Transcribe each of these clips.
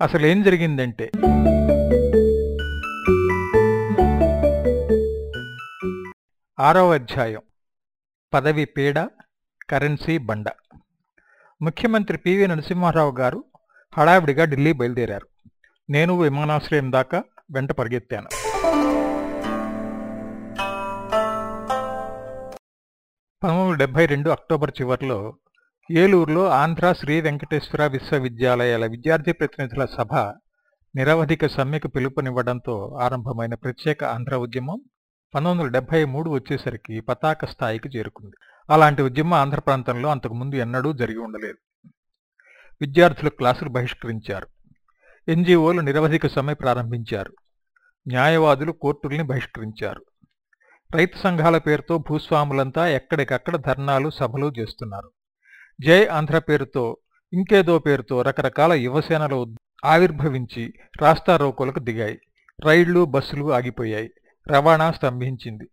అసలు ఏం జరిగిందంటే ఆరవ అధ్యాయం పదవి పీడ కరెన్సీ బండ. ముఖ్యమంత్రి పివి నరసింహారావు గారు హడావిడిగా ఢిల్లీ బయలుదేరారు. నేను విమానాశ్రయం దాకా వెంట పరిగెత్తాను. పంతొమ్మిది డెబ్బై రెండు అక్టోబర్ చివరిలో ఏలూరులో ఆంధ్ర శ్రీ వెంకటేశ్వర విశ్వవిద్యాలయాల విద్యార్థి ప్రతినిధుల సభ నిరవధిక సమ్మెకు పిలుపునివ్వడంతో ఆరంభమైన ప్రత్యేక ఆంధ్ర ఉద్యమం పంతొమ్మిది వందల డెబ్బై మూడు వచ్చేసరికి పతాక స్థాయికి చేరుకుంది. అలాంటి ఉద్యమం ఆంధ్ర ప్రాంతంలో అంతకుముందు ఎన్నడూ జరిగి ఉండలేదు. విద్యార్థులు క్లాసులు బహిష్కరించారు. ఎన్జీఓలు నిరవధిక సమ్మె ప్రారంభించారు. న్యాయవాదులు కోర్టుల్ని బహిష్కరించారు. రైతు సంఘాల పేరుతో భూస్వాములంతా ఎక్కడికక్కడ ధర్నాలు సభలు చేస్తున్నారు. జై ఆంధ్ర పేరుతో ఇంకేదో పేరుతో రకరకాల యువసేనలు ఆవిర్భవించి రాస్తా రోకోలకు దిగాయి. రైళ్ళు బస్సులు ఆగిపోయాయి. రవాణా స్తంభించింది.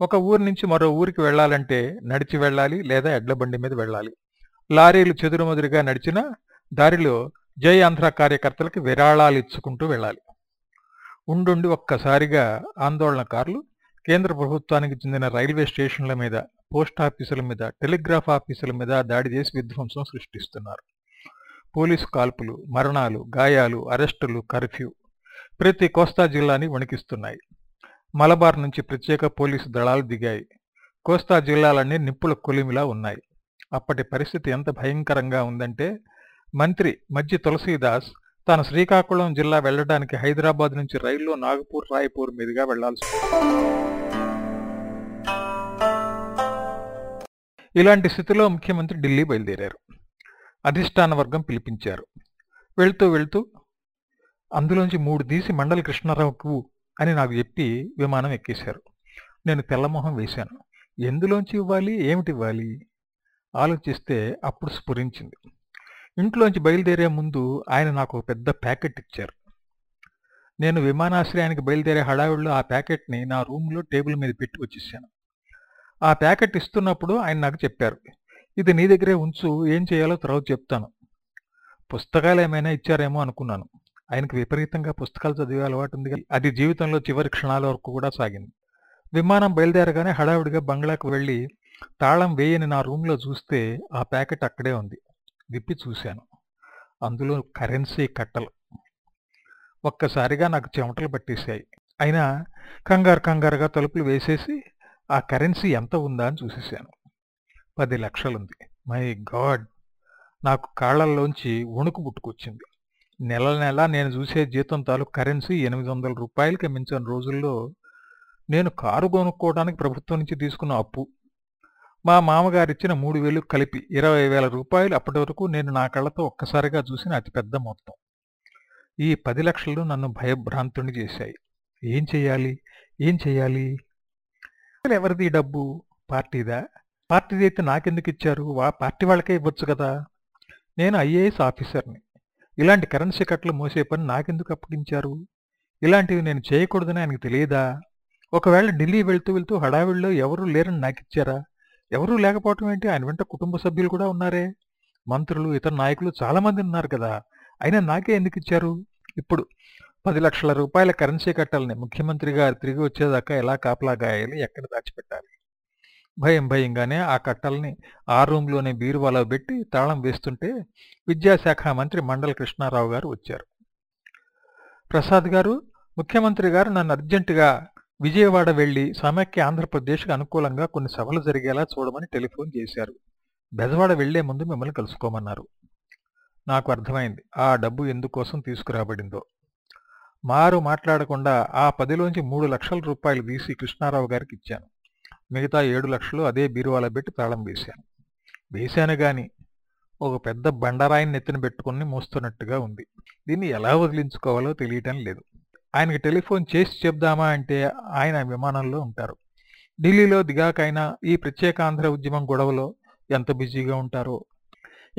ఒక ఊరి నుంచి మరో ఊరికి వెళ్ళాలంటే నడిచి వెళ్ళాలి లేదా ఎడ్ల బండి మీద వెళ్ళాలి. లారీలు చెదురుమదురుగా నడిచినా దారిలో జై ఆంధ్ర కార్యకర్తలకు విరాళాలు ఇచ్చుకుంటూ వెళ్ళాలి. ఉండుండి ఒక్కసారిగా ఆందోళనకారులు కేంద్ర ప్రభుత్వానికి చెందిన రైల్వే స్టేషన్ల మీద పోస్ట్ ఆఫీసుల మీద టెలిగ్రాఫ్ ఆఫీసుల మీద దాడి చేసి విధ్వంసం సృష్టిస్తున్నారు. పోలీసు కాల్పులు మరణాలు గాయాలు అరెస్టులు కర్ఫ్యూ ప్రతి కోస్తా జిల్లాని వణికిస్తున్నాయి. మలబార్ నుంచి ప్రత్యేక పోలీసు దళాలు దిగాయి. కోస్తా జిల్లాలన్నీ నిప్పుల కొలిమిలా ఉన్నాయి. అప్పటి పరిస్థితి ఎంత భయంకరంగా ఉందంటే మంత్రి మజ్జి తులసీదాస్ తాను శ్రీకాకుళం జిల్లా వెళ్ళడానికి హైదరాబాద్ నుంచి రైల్లో నాగపూర్ రాయపూర్ మీదుగా వెళ్ళాల్సి ఇలాంటి స్థితిలో ముఖ్యమంత్రి ఢిల్లీ బయలుదేరారు. అధిష్టాన వర్గం పిలిపించారు. వెళ్తూ వెళ్తూ అందులోంచి మూడు తీసి మండలి కృష్ణారావుకు అని నాకు చెప్పి విమానం ఎక్కేశారు. నేను తెల్లమొహం వేశాను. ఎందులోంచి ఇవ్వాలి? ఏమిటి ఇవ్వాలి? ఆలోచిస్తే అప్పుడు స్ఫురించింది. ఇంట్లోంచి బయలుదేరే ముందు ఆయన నాకు ఒక పెద్ద ప్యాకెట్ ఇచ్చారు. నేను విమానాశ్రయానికి బయలుదేరే హడావిడిలో ఆ ప్యాకెట్ని నా రూమ్లో టేబుల్ మీద పెట్టి వచ్చేసాను. ఆ ప్యాకెట్ ఇస్తున్నప్పుడు ఆయన నాకు చెప్పారు ఇది నీ దగ్గరే ఉంచు ఏం చేయాలో తర్వాత చెప్తాను. పుస్తకాలు ఏమైనా ఇచ్చారేమో అనుకున్నాను. ఆయనకు విపరీతంగా పుస్తకాలు చదివే అలవాటు ఉంది అది జీవితంలో చివరి క్షణాల వరకు కూడా సాగింది. విమానం బయలుదేరగానే హడావిడిగా బంగ్లాకు వెళ్ళి తాళం వేయని నా రూమ్లో చూస్తే ఆ ప్యాకెట్ అక్కడే ఉంది. విప్పి చూశాను. అందులో కరెన్సీ కట్టలు. ఒక్కసారిగా నాకు చెమటలు పట్టేశాయి. అయినా కంగారు కంగారుగా తలుపులు వేసేసి ఆ కరెన్సీ ఎంత ఉందా అని చూసేశాను. పది లక్షలుంది. My God! నాకు కాళ్ళల్లోంచి వణుకు పుట్టుకొచ్చింది. నెల నెల నేను చూసే జీతం తాలూకు కరెన్సీ ఎనిమిది వందల రూపాయలకి మించిన రోజుల్లో నేను కారు కొనుక్కోవడానికి ప్రభుత్వం నుంచి తీసుకున్న అప్పు. మా మామగారిచ్చిన మూడు వేలు కలిపి ఇరవై వేల రూపాయలు అప్పటి వరకు నేను నా కళ్ళతో ఒక్కసారిగా చూసిన అతిపెద్ద మొత్తం. ఈ పది లక్షలు నన్ను భయభ్రాంతుని చేశాయి. ఏం చెయ్యాలి ఏం చెయ్యాలి ఎవరిది డబ్బు? పార్టీదా? పార్టీది అయితే నాకెందుకు ఇచ్చారు? వా పార్టీ వాళ్ళకే ఇవ్వచ్చు కదా? నేను ఐఏఎస్ ఆఫీసర్ని. ఇలాంటి కరెన్సీ కట్లు మోసే పని నాకెందుకు అప్పగించారు? ఇలాంటివి నేను చేయకూడదని ఆయనకు తెలియదా? ఒకవేళ ఢిల్లీ వెళ్తూ వెళ్తూ హడావిడిలో ఎవరూ లేరని నాకు ఇచ్చారా ఎవరూ లేకపోవటం ఏంటి? ఆయన వెంట కుటుంబ సభ్యులు కూడా ఉన్నారే? మంత్రులు ఇతర నాయకులు చాలామంది ఉన్నారు కదా! అయినా నాకే ఎందుకు ఇచ్చారు? ఇప్పుడు పది లక్షల రూపాయల కరెన్సీ కట్టాలని ముఖ్యమంత్రి గారు తిరిగి వచ్చేదాకా ఎలా కాపలా గాయాలి? ఎక్కడ దాచిపెట్టాలి? భయం భయంగానే ఆ కట్టల్ని ఆ రూమ్లోనే బీరువాలో పెట్టి తాళం వేస్తుంటే విద్యాశాఖ మంత్రి మండల కృష్ణారావు గారు వచ్చారు. ప్రసాద్ గారు ముఖ్యమంత్రి గారు నన్ను అర్జెంటుగా విజయవాడ వెళ్ళి సమైక్య ఆంధ్రప్రదేశ్కు అనుకూలంగా కొన్ని సభలు జరిగేలా చూడమని టెలిఫోన్ చేశారు. బెజవాడ వెళ్ళే ముందు మిమ్మల్ని కలుసుకోమన్నారు. నాకు అర్థమైంది. ఆ డబ్బు ఎందుకోసం తీసుకురాబడిందో. మారు మాట్లాడకుండా ఆ పదిలోంచి మూడు లక్షల రూపాయలు తీసి కృష్ణారావు గారికి ఇచ్చాను. మిగతా ఏడు లక్షలు అదే బీరువాల పెట్టి తాళం వేశాను. వేశాను గాని ఒక పెద్ద బండరాయిని నెత్తిన పెట్టుకుని మోస్తున్నట్టుగా ఉంది. దీన్ని ఎలా వదిలించుకోవాలో తెలియటం లేదు. ఆయనకి టెలిఫోన్ చేసి చెప్దామా అంటే ఆయన విమానంలో ఉంటారు. ఢిల్లీలో దిగాకైనా ఈ ప్రత్యేక ఆంధ్ర ఉద్యమం గొడవలో ఎంత బిజీగా ఉంటారో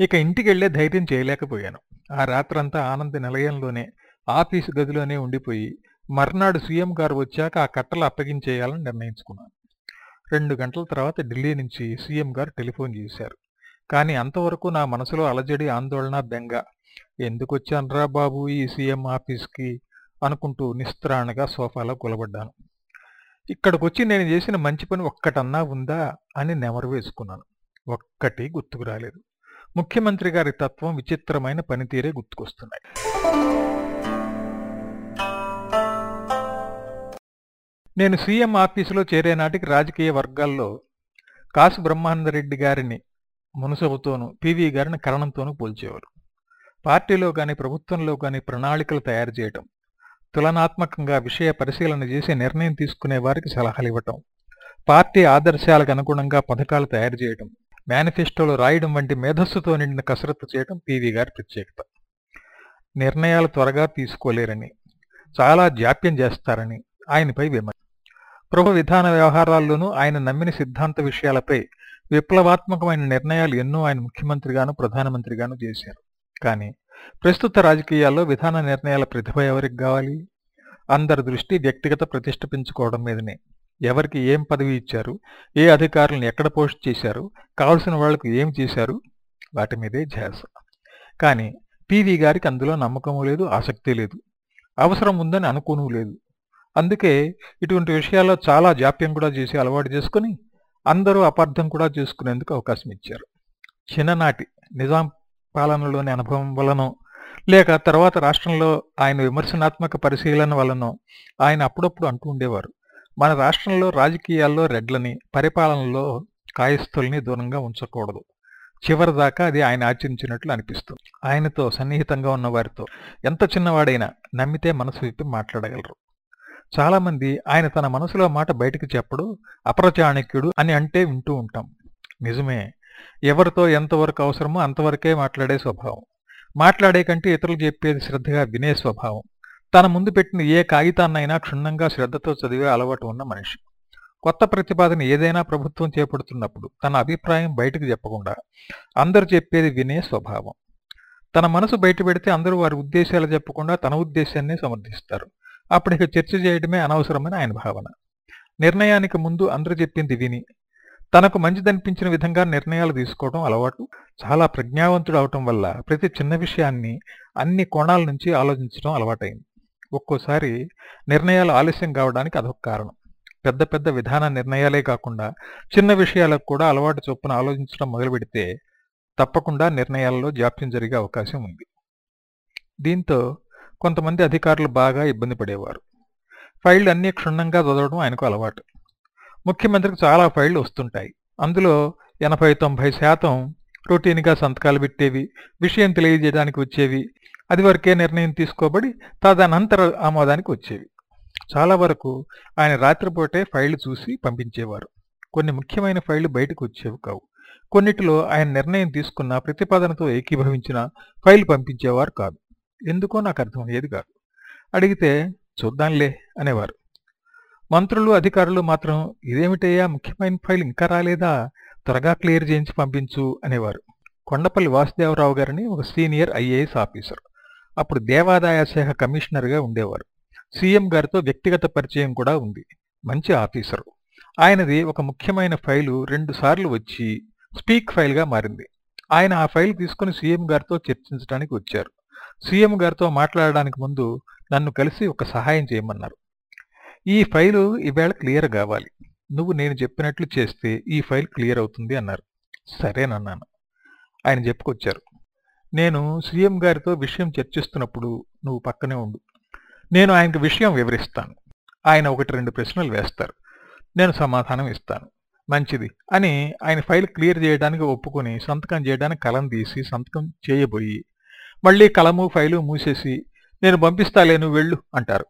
ఇక ఇంటికి వెళ్ళే ధైర్యం చేయలేకపోయాను. ఆ రాత్రంతా ఆనంద నిలయంలోనే ఆఫీసు గదిలోనే ఉండిపోయి మర్నాడు సీఎం గారు వచ్చాక ఆ కట్టలు అప్పగించేయాలని నిర్ణయించుకున్నాను. రెండు గంటల తర్వాత ఢిల్లీ నుంచి సీఎం గారు టెలిఫోన్ చేశారు. కానీ అంతవరకు నా మనసులో అలజడి ఆందోళన బెంగ. ఎందుకొచ్చానురా బాబు ఈ సీఎం ఆఫీస్కి? అనుకుంటూ నిస్త్రాణగా సోఫాలో కూలబడ్డాను. ఇక్కడికొచ్చి నేను చేసిన మంచి పని ఒక్కటన్నా ఉందా? అని నెమరు వేసుకున్నాను. ఒక్కటి గుర్తుకు రాలేదు. ముఖ్యమంత్రి గారి తత్వం విచిత్రమైన పనితీరే గుర్తుకొస్తున్నాయి. నేను సీఎం ఆఫీసులో చేరే నాటికి రాజకీయ వర్గాల్లో కాసు బ్రహ్మానందరెడ్డి గారిని మునసబుతోనూ పివి గారిని కరణంతోనూ పోల్చేవారు. పార్టీలో కానీ ప్రభుత్వంలో కానీ ప్రణాళికలు తయారు చేయటం తులనాత్మకంగా విషయ పరిశీలన చేసి నిర్ణయం తీసుకునే వారికి సలహాలు ఇవ్వటం పార్టీ ఆదర్శాలకు అనుగుణంగా పథకాలు తయారు చేయటం మేనిఫెస్టోలు రాయడం వంటి మేధస్సుతో నిండిన కసరత్తు చేయడం పీవీ గారి ప్రత్యేకత. నిర్ణయాలు త్వరగా తీసుకోలేరని చాలా జాప్యం చేస్తారని ఆయనపై విమర్శ. ప్రభు విధాన వ్యవహారాల్లోనూ ఆయన నమ్మిన సిద్ధాంత విషయాలపై విప్లవాత్మకమైన నిర్ణయాలు ఎన్నో ఆయన ముఖ్యమంత్రిగాను ప్రధానమంత్రిగాను చేశారు. కానీ ప్రస్తుత రాజకీయాల్లో విధాన నిర్ణయాల ప్రతిభ ఎవరికి కావాలి? అందరి దృష్టి వ్యక్తిగత ప్రతిష్ట పెంచుకోవడం మీదనే. ఎవరికి ఏం పదవి ఇచ్చారు? ఏ అధికారులను ఎక్కడ పోస్ట్ చేశారు? కావలసిన వాళ్ళకు ఏం చేశారు? వాటి మీదే ధ్యాస. కానీ పీవీ గారికి అందులో నమ్మకము లేదు ఆసక్తి లేదు. అవసరం ఉందని అనుకోను లేదు. అందుకే ఇటువంటి విషయాల్లో చాలా జాప్యం కూడా చేసి అలవాటు చేసుకుని అందరూ అపార్థం కూడా చేసుకునేందుకు అవకాశం ఇచ్చారు. చిన్ననాటి నిజాం పాలనలోని అనుభవం వలనో లేక తర్వాత రాష్ట్రంలో ఆయన విమర్శనాత్మక పరిశీలన వలనో ఆయన అప్పుడప్పుడు అంటూ ఉండేవారు. మన రాష్ట్రంలో రాజకీయాల్లో రెడ్లని పరిపాలనలో కాయస్థుల్ని దూరంగా ఉంచకూడదు. చివరిదాకా అది ఆయన ఆచరించినట్లు అనిపిస్తుంది. ఆయనతో సన్నిహితంగా ఉన్న వారితో ఎంత చిన్నవాడైనా నమ్మితే మనసు విప్పి మాట్లాడగలరు. చాలామంది ఆయన తన మనసులో మాట బయటకు చెప్పడు అప్రచాణక్యుడు అని అంటే వింటూ ఉంటాం. నిజమే ఎవరితో ఎంతవరకు అవసరమో అంతవరకే మాట్లాడే స్వభావం. మాట్లాడే కంటే ఇతరులు చెప్పేది శ్రద్ధగా వినే స్వభావం. తన ముందు పెట్టిన ఏ కాగితాన్నైనా క్షుణ్ణంగా శ్రద్ధతో చదివే అలవాటు ఉన్న మనిషి. కొత్త ప్రతిపాదన ఏదైనా ప్రభుత్వం చేపడుతున్నప్పుడు తన అభిప్రాయం బయటకు చెప్పకుండా అందరు చెప్పేది వినే స్వభావం. తన మనసు బయట పెడితే అందరూ వారి ఉద్దేశాలు చెప్పకుండా తన ఉద్దేశాన్ని సమర్థిస్తారు. అప్పటికి చర్చ చేయడమే అనవసరమని ఆయన భావన. నిర్ణయానికి ముందు అందరూ చెప్పింది విని తనకు మంచిదనిపించిన విధంగా నిర్ణయాలు తీసుకోవడం అలవాటు చాలా ప్రజ్ఞావంతుడు అవటం వల్ల ప్రతి చిన్న విషయాన్ని అన్ని కోణాల నుంచి ఆలోచించడం అలవాటైంది. ఒక్కోసారి నిర్ణయాలు ఆలస్యం కావడానికి అదొక కారణం. పెద్ద పెద్ద విధాన నిర్ణయాలే కాకుండా చిన్న విషయాలకు కూడా అలవాటు చొప్పున ఆలోచించడం మొదలు పెడితే తప్పకుండా నిర్ణయాలలో జాప్యం జరిగే అవకాశం ఉంది. దీంతో కొంతమంది అధికారులు బాగా ఇబ్బంది పడేవారు. ఫైళ్ళు అన్నీ క్షుణ్ణంగా చదవడం ఆయనకు అలవాటు. ముఖ్యమంత్రికి చాలా ఫైళ్ళు వస్తుంటాయి. అందులో ఎనభై తొంభై శాతం రొటీన్గా సంతకాలు పెట్టేవి విషయం తెలియజేయడానికి వచ్చేవి అది వరకే నిర్ణయం తీసుకోబడి తదనంతర ఆమోదానికి వచ్చేవి. చాలా వరకు ఆయన రాత్రిపూటే ఫైళ్ళు చూసి పంపించేవారు. కొన్ని ముఖ్యమైన ఫైళ్ళు బయటకు వచ్చేవి కావు. కొన్నిటిలో ఆయన నిర్ణయం తీసుకున్న ప్రతిపాదనతో ఏకీభవించిన ఫైల్ పంపించేవారు కాదు. ఎందుకో నాకు అర్థమయ్యేది కాదు. అడిగితే చూద్దాంలే అనేవారు. మంత్రులు అధికారులు మాత్రం ఇదేమిటయ్యా ముఖ్యమైన ఫైల్ ఇంకా రాలేదా? త్వరగా క్లియర్ చేయించి పంపించు అనేవారు. కొండపల్లి వాసుదేవరావు గారిని ఒక సీనియర్ ఐఏఎస్ ఆఫీసర్. అప్పుడు దేవాదాయ శాఖ కమిషనర్గా ఉండేవారు. సీఎం గారితో వ్యక్తిగత పరిచయం కూడా ఉంది. మంచి ఆఫీసరు. ఆయనది ఒక ముఖ్యమైన ఫైలు రెండుసార్లు వచ్చి స్పీక్ ఫైల్గా మారింది. ఆయన ఆ ఫైల్ తీసుకుని సీఎం గారితో చర్చించడానికి వచ్చారు. సీఎం గారితో మాట్లాడడానికి ముందు నన్ను కలిసి ఒక సహాయం చేయమన్నారు. ఈ ఫైలు ఈవేళ క్లియర్ కావాలి. నువ్వు నేను చెప్పినట్లు చేస్తే ఈ ఫైల్ క్లియర్ అవుతుంది అన్నారు. సరేనన్నాను. ఆయన చెప్పుకొచ్చారు. నేను సీఎం గారితో విషయం చర్చిస్తున్నప్పుడు నువ్వు పక్కనే ఉండు. నేను ఆయనకు విషయం వివరిస్తాను. ఆయన ఒకటి రెండు ప్రశ్నలు వేస్తారు. నేను సమాధానం ఇస్తాను. మంచిది అని ఆయన ఫైల్ క్లియర్ చేయడానికి ఒప్పుకొని సంతకం చేయడానికి కలం తీసి సంతకం చేయబోయి మళ్ళీ కలము ఫైలు మూసేసి నేను పంపిస్తాలే నువ్వు వెళ్ళు అంటారు.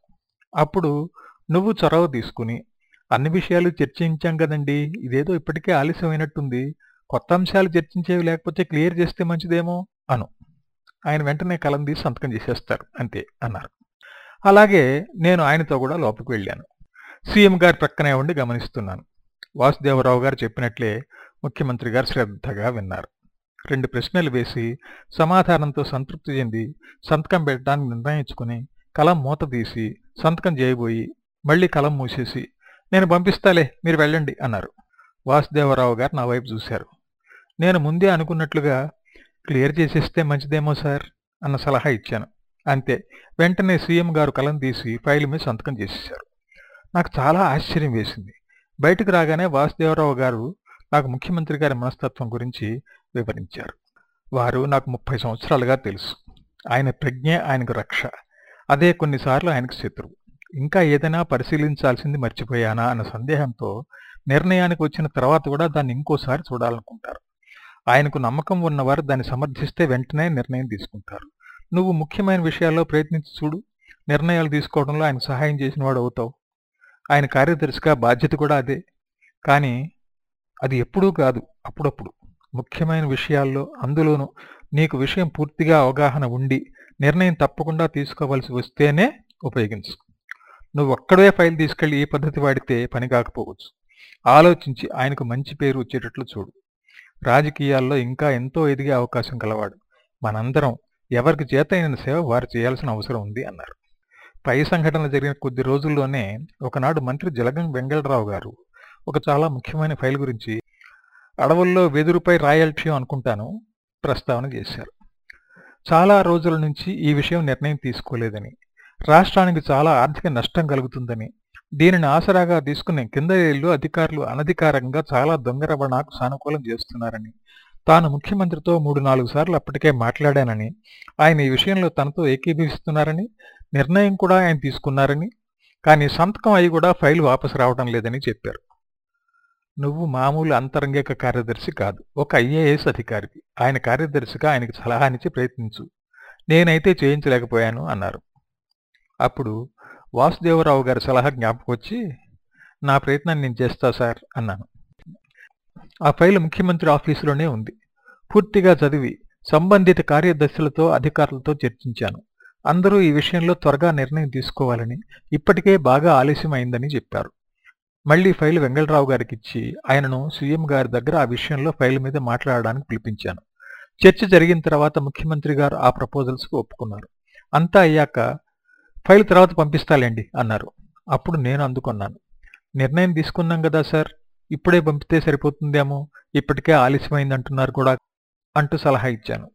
అప్పుడు నువ్వు చొరవ తీసుకుని అన్ని విషయాలు చర్చించాం కదండి. ఇదేదో ఇప్పటికే ఆలస్యమైనట్టుంది. కొత్త అంశాలు చర్చించేవి లేకపోతే క్లియర్ చేస్తే మంచిదేమో అను. ఆయన వెంటనే కలం తీసి సంతకం చేసేస్తారు. అంతే అన్నారు. అలాగే నేను ఆయనతో కూడా లోపలికి వెళ్ళాను. సీఎం గారి ప్రక్కనే ఉండి గమనిస్తున్నాను. వాసుదేవరావు గారు చెప్పినట్లే ముఖ్యమంత్రి గారు శ్రద్ధగా విన్నారు. రెండు ప్రశ్నలు వేసి సమాధానంతో సంతృప్తి చెంది సంతకం పెట్టడానికి నిర్ణయించుకుని కలం మూత తీసి సంతకం చేయబోయి మళ్ళీ కలం మూసేసి నేను పంపిస్తాలే మీరు వెళ్ళండి అన్నారు. వాసుదేవరావు గారు నా వైపు చూశారు. నేను ముందే అనుకున్నట్లుగా క్లియర్ చేసేస్తే మంచిదేమో సార్ అన్న సలహా ఇచ్చాను. అంతే. వెంటనే సీఎం గారు కలం తీసి ఫైల్ మీద సంతకం చేసేశారు. నాకు చాలా ఆశ్చర్యం వేసింది. బయటకు రాగానే వాసుదేవరావు గారు నాకు ముఖ్యమంత్రి గారి మనస్తత్వం గురించి వివరించారు. వారు నాకు ముప్పై సంవత్సరాలుగా తెలుసు. ఆయన ప్రజ్ఞ ఆయనకు రక్ష. అదే కొన్నిసార్లు ఆయనకు శత్రువు. ఇంకా ఏదైనా పరిశీలించాల్సింది మర్చిపోయానా అన్న సందేహంతో నిర్ణయానికి వచ్చిన తర్వాత కూడా దాన్ని ఇంకోసారి చూడాలనుకుంటారు. ఆయనకు నమ్మకం ఉన్నవారు దాన్ని సమర్థిస్తే వెంటనే నిర్ణయం తీసుకుంటారు. నువ్వు ముఖ్యమైన విషయాల్లో ప్రయత్నించి చూడు. నిర్ణయాలు తీసుకోవడంలో ఆయన సహాయం చేసిన వాడు అవుతావు. ఆయన కార్యదర్శిగా బాధ్యత కూడా అదే. కానీ అది ఎప్పుడూ కాదు అప్పుడప్పుడు. ముఖ్యమైన విషయాల్లో అందులోనూ నీకు విషయం పూర్తిగా అవగాహన ఉండి నిర్ణయం తప్పకుండా తీసుకోవాల్సి వస్తేనే ఉపయోగించు నువ్వు ఒక్కడే ఫైల్ తీసుకెళ్ళి ఈ పద్ధతి వాడితే పని కాకపోవచ్చు. ఆలోచించి ఆయనకు మంచి పేరు వచ్చేటట్లు చూడు. రాజకీయాల్లో ఇంకా ఎంతో ఎదిగే అవకాశం కలవాడు మనందరం ఎవరికి చేతైన సేవ వారు చేయాల్సిన అవసరం ఉంది అన్నారు. పై సంఘటన జరిగిన కొద్ది రోజుల్లోనే ఒకనాడు మంత్రి జలగం వెంగళరావు గారు ఒక చాలా ముఖ్యమైన ఫైల్ గురించి అడవుల్లో వెదురుపై రాయల్టీ అనుకుంటాను ప్రస్తావన చేశారు. చాలా రోజుల నుంచి ఈ విషయం నిర్ణయం తీసుకోలేదని రాష్ట్రానికి చాలా ఆర్థిక నష్టం కలుగుతుందని దీనిని ఆసరాగా తీసుకునే కింద ఏళ్ళు అధికారులు అనధికారంగా చాలా దొంగ రవాణాకు సానుకూలం చేస్తున్నారని తాను ముఖ్యమంత్రితో మూడు నాలుగు సార్లు అప్పటికే మాట్లాడానని ఆయన ఈ విషయంలో తనతో ఏకీభవిస్తున్నారని నిర్ణయం కూడా ఆయన తీసుకున్నారని కానీ సంతకం అయి కూడా ఫైల్ వాపసు రావడం లేదని చెప్పారు. నువ్వు మామూలు అంతరంగిక కార్యదర్శి కాదు ఒక ఐఏఎస్ అధికారికి ఆయన కార్యదర్శిగా ఆయనకి సలహానిచ్చి ప్రయత్నించు నేనైతే చేయించలేకపోయాను అన్నారు. అప్పుడు వాసుదేవరావు గారి సలహా జ్ఞాపకం వచ్చి నా ప్రయత్నాన్ని నేను చేస్తా సార్ అన్నాను. ఆ ఫైల్ ముఖ్యమంత్రి ఆఫీసులోనే ఉంది. పూర్తిగా చదివి సంబంధిత కార్యదర్శులతో అధికారులతో చర్చించాను. అందరూ ఈ విషయంలో త్వరగా నిర్ణయం తీసుకోవాలని ఇప్పటికే బాగా ఆలస్యం అయిందని చెప్పారు. మళ్ళీ ఫైల్ వెంగళరావు గారికి ఇచ్చి ఆయనను సీఎం గారి దగ్గర ఆ విషయంలో ఫైల్ మీద మాట్లాడడానికి పిలిపించాను. చర్చ జరిగిన తర్వాత ముఖ్యమంత్రి గారు ఆ ప్రపోజల్స్కు ఒప్పుకున్నారు. అంతా అయ్యాక ఫైల్ తర్వాత పంపిస్తాలేండి అన్నారు. అప్పుడు నేను అందుకున్నాను. నిర్ణయం తీసుకున్నాం కదా సార్. ఇప్పుడే పంపితే సరిపోతుందేమో? ఇప్పటికే ఆలస్యమైంది అంటున్నారు కూడా అంటూ సలహా ఇచ్చాను.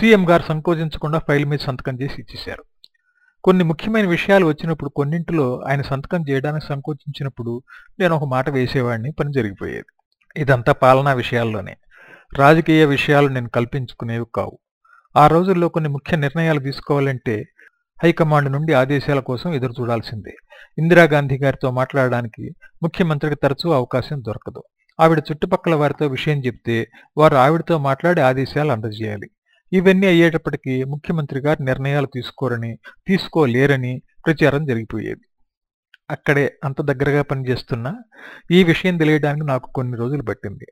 సీఎం గారు సంకోచించకుండా ఫైల్ మీద సంతకం చేసి ఇచ్చేశారు. కొన్ని ముఖ్యమైన విషయాలు వచ్చినప్పుడు కొన్నింటిలో ఆయన సంతకం చేయడానికి సంకోచించినప్పుడు నేను ఒక మాట వేసేవాడిని పని జరిగిపోయేది. ఇదంతా పాలనా విషయాల్లోనే. రాజకీయ విషయాలు నేను కల్పించుకునేవి కావు. ఆ రోజుల్లో కొన్ని ముఖ్య నిర్ణయాలు తీసుకోవాలంటే హైకమాండ్ నుండి ఆదేశాల కోసం ఎదురు చూడాల్సిందే. ఇందిరాగాంధీ గారితో మాట్లాడడానికి ముఖ్యమంత్రికి తరచూ అవకాశం దొరకదు. ఆవిడ చుట్టుపక్కల వారితో విషయం చెప్తే వారు ఆవిడతో మాట్లాడి ఆదేశాలు అందజేయాలి. ఇవన్నీ అయ్యేటప్పటికీ ముఖ్యమంత్రి గారు నిర్ణయాలు తీసుకోరని తీసుకోలేరని ప్రచారం జరిగిపోయేది. అక్కడే అంత దగ్గరగా పనిచేస్తున్నా ఈ విషయం తెలియడానికి నాకు కొన్ని రోజులు పట్టింది.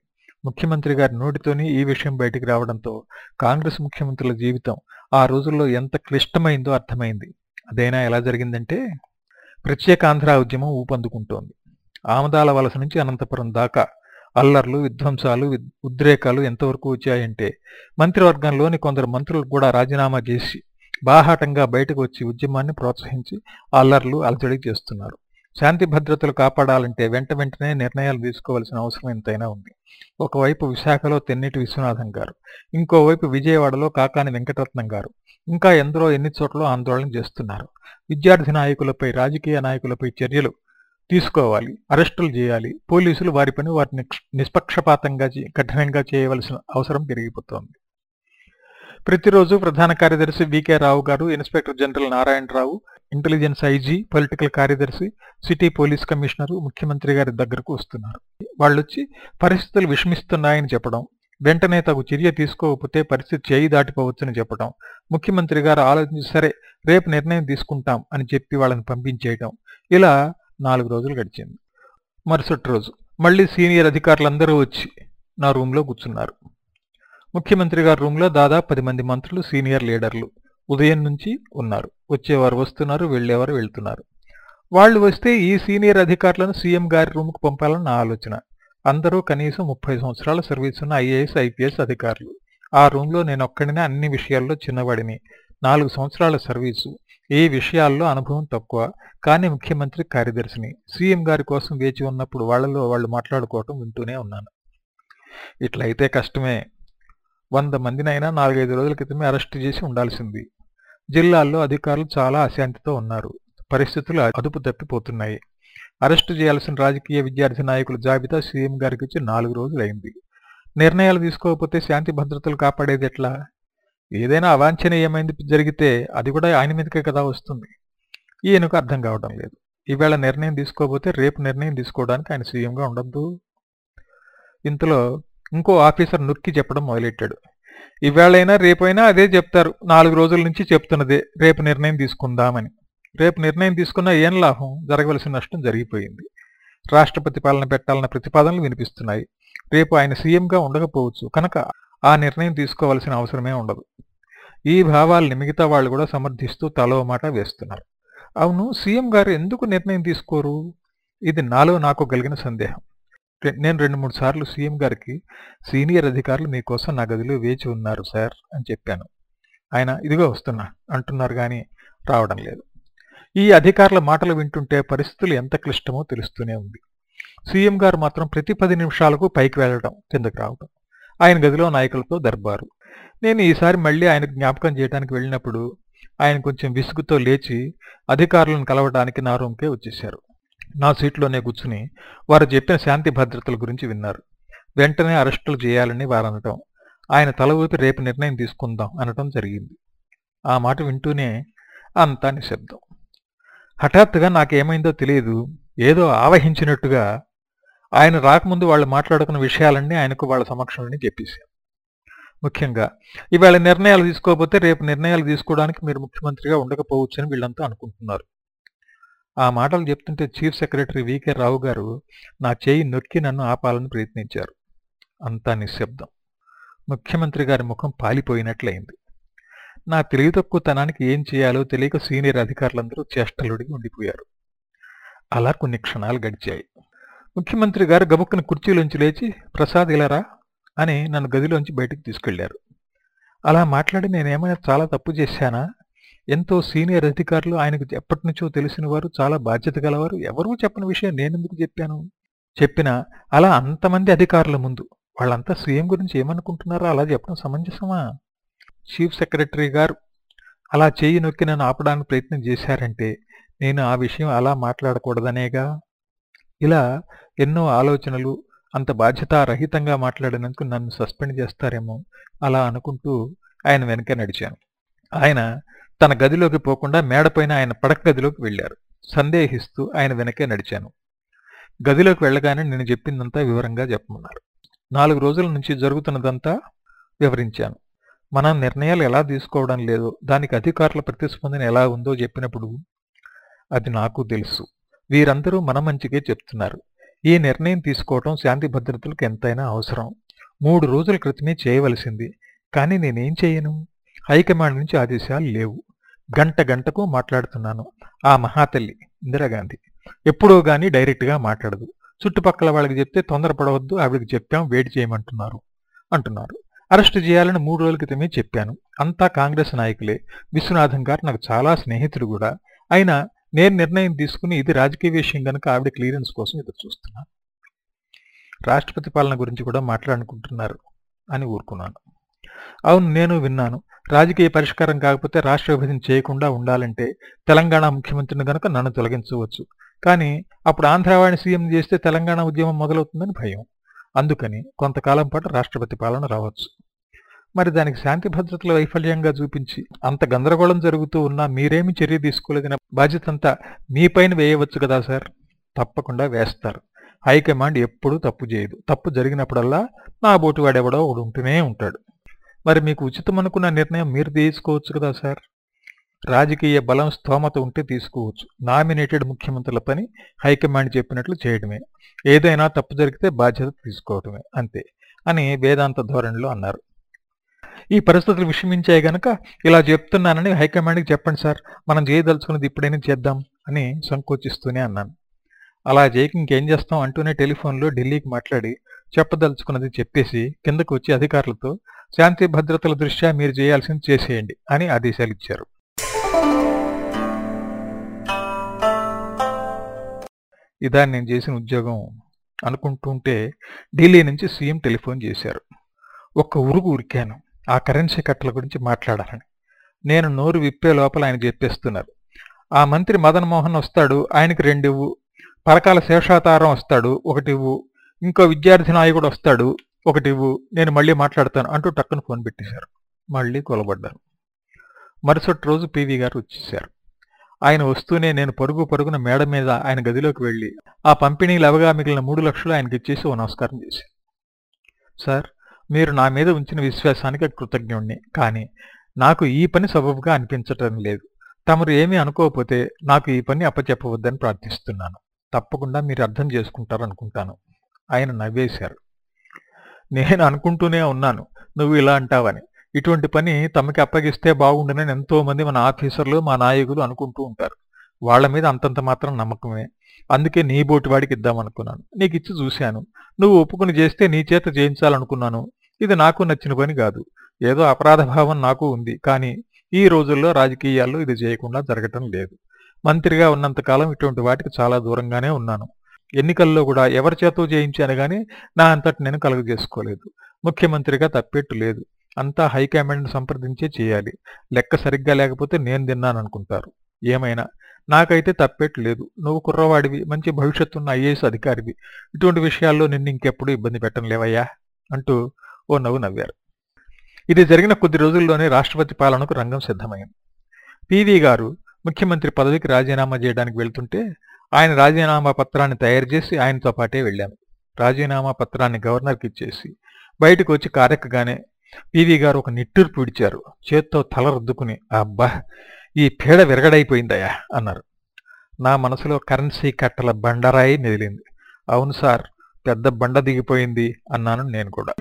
ముఖ్యమంత్రి గారి నోటితోనే ఈ విషయం బయటికి రావడంతో కాంగ్రెస్ ముఖ్యమంత్రుల జీవితం ఆ రోజుల్లో ఎంత క్లిష్టమైందో అర్థమైంది. అదైనా ఎలా జరిగిందంటే ప్రత్యేక ఆంధ్ర ఉద్యమం ఊపందుకుంటోంది. ఆమదాల వలస నుంచి అనంతపురం దాకా అల్లర్లు విధ్వంసాలు ఉద్రేకాలు ఎంతవరకు వచ్చాయంటే మంత్రివర్గంలోని కొందరు మంత్రులు కూడా రాజీనామా చేసి బాహాటంగా బయటకు వచ్చి ఉద్యమాన్ని ప్రోత్సహించి అల్లర్లు అలచడి చేస్తున్నారు. శాంతి భద్రతలు కాపాడాలంటే వెంట వెంటనే నిర్ణయాలు తీసుకోవాల్సిన అవసరం ఎంతైనా ఉంది. ఒకవైపు విశాఖలో తెన్నిటి విశ్వనాథం గారు ఇంకోవైపు విజయవాడలో కాకాని వెంకటరత్నం గారు. ఇంకా ఎందరో ఎన్ని చోట్ల ఆందోళన చేస్తున్నారు. విద్యార్థి నాయకులపై రాజకీయ నాయకులపై చర్యలు తీసుకోవాలి అరెస్టులు చేయాలి పోలీసులు వారి పని వారిని నిష్పక్షపాతంగా కఠినంగా చేయవలసిన అవసరం పెరిగిపోతోంది. ప్రతిరోజు ప్రధాన కార్యదర్శి వికే రావు గారు inspector general Narayanarao intelligence IG political కార్యదర్శి సిటీ పోలీస్ కమిషనరు ముఖ్యమంత్రి గారి దగ్గరకు వస్తున్నారు. వాళ్ళొచ్చి పరిస్థితులు విషమిస్తున్నాయని చెప్పడం వెంటనే తగు చర్య తీసుకోకపోతే పరిస్థితి చేయి దాటిపోవచ్చని చెప్పడం ముఖ్యమంత్రి గారు ఆలోచించి సరే రేపు నిర్ణయం తీసుకుంటాం అని చెప్పి వాళ్ళని పంపించేయటం ఇలా నాలుగు రోజులు గడిచింది. మరుసటి రోజు మళ్ళీ సీనియర్ అధికారులందరూ వచ్చి నా రూమ్లో కూర్చున్నారు. ముఖ్యమంత్రి గారి రూమ్లో దాదాపు పది మంది మంత్రులు సీనియర్ లీడర్లు. ఉదయం నుంచి ఉన్నారు. వచ్చేవారు వస్తున్నారు వెళ్ళేవారు వెళ్తున్నారు. వాళ్ళు వస్తే ఈ సీనియర్ అధికారులను సీఎం గారి రూమ్కు పంపాలని నా ఆలోచన. అందరూ కనీసం ముప్పై సంవత్సరాల సర్వీస్ ఉన్న ఐఏఎస్ ఐపీఎస్ అధికారులు. ఆ రూమ్లో నేను ఒక్కడినే అన్ని విషయాల్లో చిన్నవాడిని. నాలుగు సంవత్సరాల సర్వీసు. ఏ విషయాల్లో అనుభవం తక్కువ? కానీ ముఖ్యమంత్రి కార్యదర్శిని. సీఎం గారి కోసం వేచి ఉన్నప్పుడు వాళ్ళలో వాళ్ళు మాట్లాడుకోవటం వింటూనే ఉన్నాను. ఇట్లయితే కష్టమే. వంద మందినైనా నాలుగైదు రోజుల క్రితమే అరెస్ట్ చేసి ఉండాల్సింది. జిల్లాల్లో అధికారులు చాలా అశాంతితో ఉన్నారు. పరిస్థితులు అదుపు తప్పిపోతున్నాయి. అరెస్టు చేయాల్సిన రాజకీయ విద్యార్థి నాయకుల జాబితా సీఎం గారికి వచ్చి నాలుగు రోజులైంది. నిర్ణయాలు తీసుకోకపోతే శాంతి భద్రతలు కాపాడేది ఎట్లా? ఏదైనా అవాంఛనీయమైంది జరిగితే అది కూడా ఆయన మీదకే కదా వస్తుంది. ఈయనకు అర్థం కావడం లేదు. ఈవేళ నిర్ణయం తీసుకోకపోతే రేపు నిర్ణయం తీసుకోవడానికి ఆయన సీఎంగా ఉండద్దు? ఇంతలో ఇంకో ఆఫీసర్ నొక్కి చెప్పడం మొదలెట్టాడు. ఇవాళైనా రేపైనా అదే చెప్తారు. నాలుగు రోజుల నుంచి చెప్తున్నదే. రేపు నిర్ణయం తీసుకుందామని. రేపు నిర్ణయం తీసుకున్నా ఏం లాభం? జరగవలసిన నష్టం జరిగిపోయింది. రాష్ట్రపతి పాలన పెట్టాలన్న ప్రతిపాదనలు వినిపిస్తున్నాయి. రేపు ఆయన సీఎంగా ఉండకపోవచ్చు. కనుక ఆ నిర్ణయం తీసుకోవాల్సిన అవసరమే ఉండదు. ఈ భావాల్ని మిగతా వాళ్ళు కూడా సమర్థిస్తూ తలో మాట వేస్తున్నారు. అవును సీఎం గారు ఎందుకు నిర్ణయం తీసుకోరు? ఇది నాలో నాకు కలిగిన సందేహం. నేను రెండు మూడు సార్లు సీఎం గారికి సీనియర్ అధికారులు మీకోసం నా గదిలో వేచి ఉన్నారు సార్ అని చెప్పాను. ఆయన ఇదిగో వస్తున్నా అంటున్నారు కానీ రావడం లేదు. ఈ అధికారుల మాటలు వింటుంటే పరిస్థితులు ఎంత క్లిష్టమో తెలుస్తూనే ఉంది. సీఎం గారు మాత్రం ప్రతి పది నిమిషాలకు పైకి వెళ్ళడం కిందకు రావడం. ఆయన గదిలో నాయకులతో దర్బారు. నేను ఈసారి మళ్ళీ ఆయన జ్ఞాపకం చేయడానికి వెళ్ళినప్పుడు ఆయన కొంచెం విసుగుతో లేచి అధికారులను కలవడానికి నా రూమ్కే వచ్చేశారు. నా సీట్లోనే కూర్చుని వారు చెప్పిన శాంతి భద్రతల గురించి విన్నారు. వెంటనే అరెస్టులు చేయాలని వారనటం ఆయన తల ఊపి రేపు నిర్ణయం తీసుకుందాం అనటం జరిగింది. ఆ మాట వింటూనే అంతా నిశ్శబ్దం. హఠాత్తుగా నాకేమైందో తెలియదు. ఏదో ఆవహించినట్టుగా ఆయన రాకముందు వాళ్ళు మాట్లాడుకున్న విషయాలన్నీ ఆయనకు వాళ్ళ సమక్షంలోనే చెప్పేశాను. ముఖ్యంగా ఇవాళ నిర్ణయాలు తీసుకోకపోతే రేపు నిర్ణయాలు తీసుకోవడానికి మీరు ముఖ్యమంత్రిగా ఉండకపోవచ్చని వీళ్ళంతా అనుకుంటున్నారు. ఆ మాటలు చెప్తుంటే చీఫ్ సెక్రటరీ వికే రావు గారు నా చేయి నొక్కి నన్ను ఆపాలని ప్రయత్నించారు. అంతా నిశ్శబ్దం. ముఖ్యమంత్రి గారి ముఖం పాలిపోయినట్లయింది. నా తెలివి తక్కువతనానికి ఏం చేయాలో తెలియక సీనియర్ అధికారులందరూ చేష్టలుడిగి ఉండిపోయారు. అలా కొన్ని క్షణాలు గడిచాయి. ముఖ్యమంత్రి గారు గబుక్కున కుర్చీలోంచి లేచి ప్రసాద్ ఇలారా అని నన్ను గదిలోంచి బయటకు తీసుకెళ్ళారు. అలా మాట్లాడి నేనేమైనా చాలా తప్పు చేశానా? ఎంతో సీనియర్ అధికారులు ఆయనకు ఎప్పటి నుంచో తెలిసిన వారు చాలా బాధ్యత గలవారు. ఎవరూ చెప్పని విషయం నేనెందుకు చెప్పాను? చెప్పినా అలా అంతమంది అధికారుల ముందు. వాళ్ళంతా సీఎం గురించి ఏమనుకుంటున్నారో? అలా చెప్పడం సమంజసమా? చీఫ్ సెక్రటరీ గారు అలా చేయి నొక్కి నన్ను ఆపడానికి ప్రయత్నం చేశారంటే నేను ఆ విషయం అలా మాట్లాడకూడదనేగా? ఇలా ఎన్నో ఆలోచనలు అంత బాధ్యతారహితంగా మాట్లాడినందుకు నన్ను సస్పెండ్ చేస్తారేమో అలా అనుకుంటూ ఆయన వెనక నడిచాను. ఆయన తన గదిలోకి పోకుండా మేడపైన ఆయన పడక గదిలోకి వెళ్ళారు సందేహిస్తూ ఆయన వెనకే నడిచాను. గదిలోకి వెళ్ళగానే నేను చెప్పిందంతా వివరంగా చెప్పమన్నారు. నాలుగు రోజుల నుంచి జరుగుతున్నదంతా వివరించాను. మనం నిర్ణయాలు ఎలా తీసుకోవడం లేదో దానికి అధికారుల ప్రతిస్పందన ఎలా ఉందో చెప్పినప్పుడు అది నాకు తెలుసు. వీరందరూ మన మంచికే చెప్తున్నారు. ఈ నిర్ణయం తీసుకోవటం శాంతి భద్రతలకు ఎంతైనా అవసరం. మూడు రోజుల క్రితమే చేయవలసింది. కానీ నేనేం చేయను? హైకమాండ్ నుంచి ఆదేశాలు లేవు. గంట గంటకు మాట్లాడుతున్నాను. ఆ మహాతల్లి ఇందిరాగాంధీ. ఎప్పుడో గాని డైరెక్ట్గా మాట్లాడదు. చుట్టుపక్కల వాళ్ళకి చెప్తే తొందరపడవద్దు ఆవిడకి చెప్పాం వేడి చేయమంటున్నారు అంటున్నారు. అరెస్ట్ చేయాలని మూడు రోజుల క్రితమే చెప్పాను. అంతా కాంగ్రెస్ నాయకులే. విశ్వనాథం గారు నాకు చాలా స్నేహితుడు కూడా. అయినా నేను నిర్ణయం తీసుకుని ఇది రాజకీయ విషయం కనుక ఆవిడ క్లియరెన్స్ కోసం ఎదురు చూస్తున్నాను రాష్ట్రపతి పాలన గురించి కూడా మాట్లాడుకుంటున్నారు అని ఊరుకున్నాను. అవును నేను విన్నాను. రాజకీయ పరిష్కారం కాకపోతే రాష్ట్ర విభజన చేయకుండా ఉండాలంటే తెలంగాణ ముఖ్యమంత్రిని గనక నన్ను తొలగించవచ్చు. కానీ అప్పుడు ఆంధ్రవాణి సీఎం చేస్తే తెలంగాణ ఉద్యమం మొదలవుతుందని భయం. అందుకని కొంతకాలం పాటు రాష్ట్రపతి పాలన రావచ్చు. మరి దానికి శాంతి భద్రతల వైఫల్యంగా చూపించి అంత గందరగోళం జరుగుతూ ఉన్నా మీరేమి చర్య తీసుకోలేదన్న బాధ్యతంతా మీపైన వేయవచ్చు కదా సార్? తప్పకుండా వేస్తారు. హైకమాండ్ ఎప్పుడూ తప్పు చేయదు. తప్పు జరిగినప్పుడల్లా నా బోటు వాడెవడో ఒకడు ఉంటూనే ఉంటాడు. మరి మీకు ఉచితం అనుకున్న నిర్ణయం మీరు తీసుకోవచ్చు కదా సార్? రాజకీయ బలం స్తోమత ఉంటే తీసుకోవచ్చు. నామినేటెడ్ ముఖ్యమంత్రుల పని హైకమాండ్ చెప్పినట్లు చేయడమే. ఏదైనా తప్పు జరిగితే బాధ్యత తీసుకోవటమే. అంతే అని వేదాంత ధోరణిలో అన్నారు. ఈ పరిస్థితులు విషమించాయి గనక ఇలా చెప్తున్నానని హైకమాండ్కి చెప్పండి సార్. మనం చేయదలుచుకున్నది ఇప్పుడైనా చేద్దాం అని సంకోచిస్తూనే అన్నాను. అలా చేయక ఇంకేం చేస్తాం అంటూనే టెలిఫోన్లో ఢిల్లీకి మాట్లాడి చెప్పదలుచుకున్నది చెప్పేసి కిందకు వచ్చి అధికారులతో శాంతి భద్రతల దృష్ట్యా మీరు చేయాల్సింది చేసేయండి అని ఆదేశాలు ఇచ్చారు. ఇదాన్ని నేను చేసిన ఉద్యోగం అనుకుంటుంటే ఢిల్లీ నుంచి సీఎం టెలిఫోన్ చేశారు. ఒక్క ఉరుగు ఉరికాను. ఆ కరెన్సీ కట్టల గురించి మాట్లాడాలని. నేను నోరు విప్పే లోపల ఆయన చెప్పేస్తున్నారు. ఆ మంత్రి మదన్ మోహన్ వస్తాడు ఆయనకి రెండివ్వు. పరకాల శేషాతారం వస్తాడు ఒకటివ్వు. ఇంకో విద్యార్థి నాయకుడు వస్తాడు ఒకటి నేను మళ్ళీ మాట్లాడతాను అంటూ టక్కున ఫోన్ పెట్టేశారు. మళ్ళీ కొలబడ్డాను మరుసటి రోజు పీవీ గారు వచ్చేసారు ఆయన వస్తూనే నేను పరుగు పరుగున మేడ మీద ఆయన గదిలోకి వెళ్ళి ఆ పంపిణీలు అవగా మిగిలిన మూడు లక్షలు ఆయనకి ఇచ్చేసి ఓ నమస్కారం చేశాను. సార్ మీరు నా మీద ఉంచిన విశ్వాసానికి కృతజ్ఞుణ్ణి కానీ నాకు ఈ పని సబబుగా అనిపించటం లేదు. తమరు ఏమీ అనుకోకపోతే నాకు ఈ పని అప్పచెప్పవద్దని ప్రార్థిస్తున్నాను. తప్పకుండా మీరు అర్థం చేసుకుంటారనుకుంటాను. ఆయన నవ్వేశారు. నేను అనుకుంటూనే ఉన్నాను నువ్వు ఇలా అంటావని. ఇటువంటి పని తమకి అప్పగిస్తే బాగుండనని ఎంతోమంది మన ఆఫీసర్లు మా నాయకులు అనుకుంటూ ఉంటారు. వాళ్ళ మీద అంతంత మాత్రం నమ్మకమే. అందుకే నీ బోటి వాడికి ఇద్దామనుకున్నాను నీకు ఇచ్చి చూశాను. నువ్వు ఒప్పుకుని చేస్తే నీ చేత చేయించాలనుకున్నాను ఇది నాకు నచ్చిన పని కాదు. ఏదో అపరాధ భావం నాకు ఉంది. కానీ ఈ రోజుల్లో రాజకీయాల్లో ఇది చేయకుండా జరగటం లేదు. మంత్రిగా ఉన్నంతకాలం ఇటువంటి వాటికి చాలా దూరంగానే ఉన్నాను. ఎన్నికల్లో కూడా ఎవరి చేతో చేయించాను కానీ నా అంతటి నేను కలుగజేసుకోలేదు. ముఖ్యమంత్రిగా తప్పేట్టు లేదు. అంతా హైకమాండ్ సంప్రదించే చేయాలి. లెక్క సరిగ్గా లేకపోతే నేను తిన్నాననుకుంటారు. ఏమైనా? నాకైతే తప్పేట్టు లేదు. నువ్వు కుర్రవాడివి మంచి భవిష్యత్తున్న ఐఏఎస్ అధికారివి. ఇటువంటి విషయాల్లో నిన్ను ఇంకెప్పుడు ఇబ్బంది పెట్టనులేవయ్యా అంటూ ఓ నవ్వు నవ్వారు. ఇది జరిగిన కొద్ది రోజుల్లోనే రాష్ట్రపతి పాలనకు రంగం సిద్ధమైంది. పివి గారు ముఖ్యమంత్రి పదవికి రాజీనామా చేయడానికి వెళ్తుంటే ఆయన రాజీనామా పత్రాన్ని తయారు చేసి ఆయనతో పాటే వెళ్ళాను రాజీనామా పత్రాన్ని గవర్నర్కి ఇచ్చేసి బయటకు వచ్చి కారెక్కగానే పీవీ గారు ఒక నిట్టూర్పు విడిచారు. చేత్తో తల రుద్దుకుని అబ్బా ఈ పీడ విరగడైపోయిందయ్యా అన్నారు. నా మనసులో కరెన్సీ కట్టల బండరాయి మెదిలింది. అవును సార్ పెద్ద బండ దిగిపోయింది అన్నాను నేను కూడా.